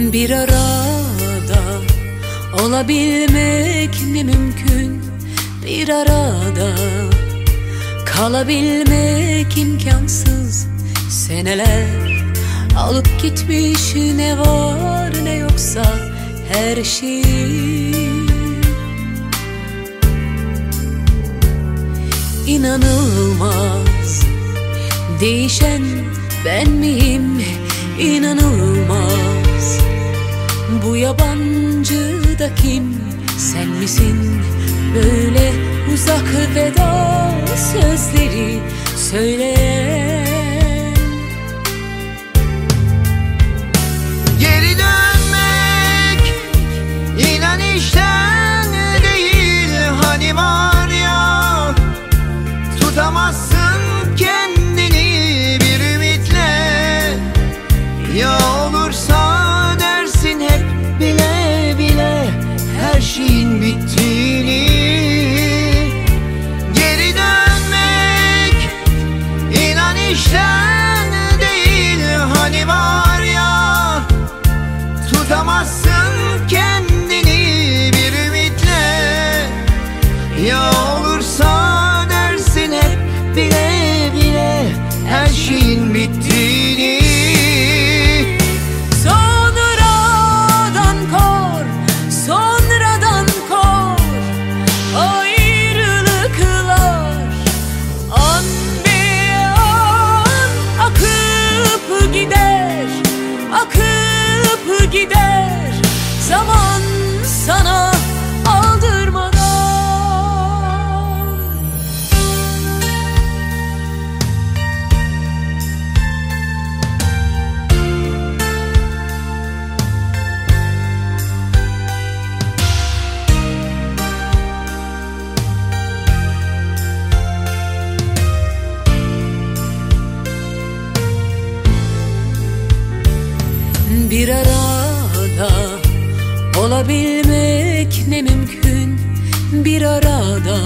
Bir arada olabilmek ne mümkün? Bir arada kalabilmek imkansız. Seneler alıp gitmiş ne var ne yoksa her şey. İnanılmaz. Değişen ben miyim? İnanılmaz Bu yabancı da kim Sen misin? Böyle uzak veda sözleri söyleyen Geri Bir arada olabilmek ne mümkün? Bir arada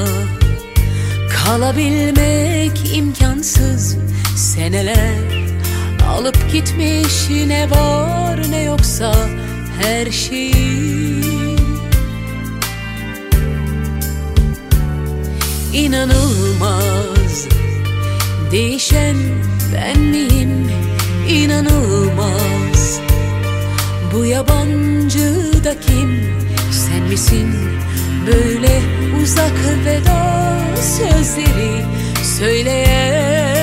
kalabilmek imkansız. Seneler alıp gitmiş ne var ne yoksa her şey. İnanılmaz Değişen ben miyim İnanılmaz Bu yabancı da kim? Sen misin? Böyle uzak veda sözleri Söyleyen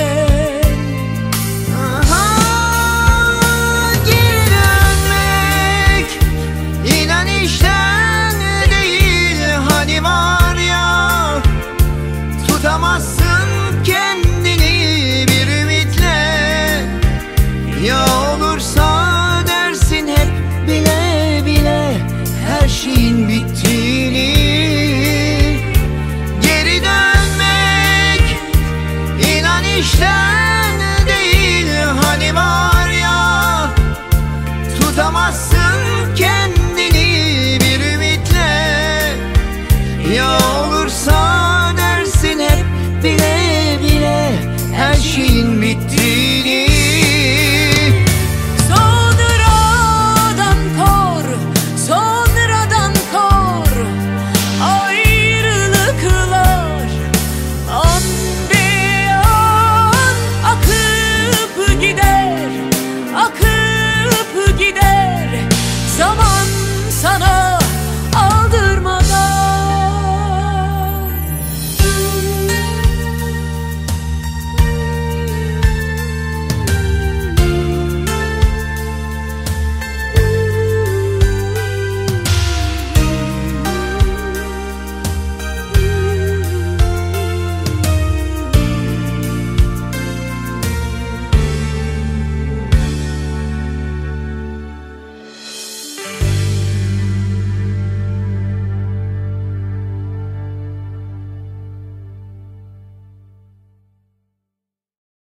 işten değil hani var ya Tutamazsın.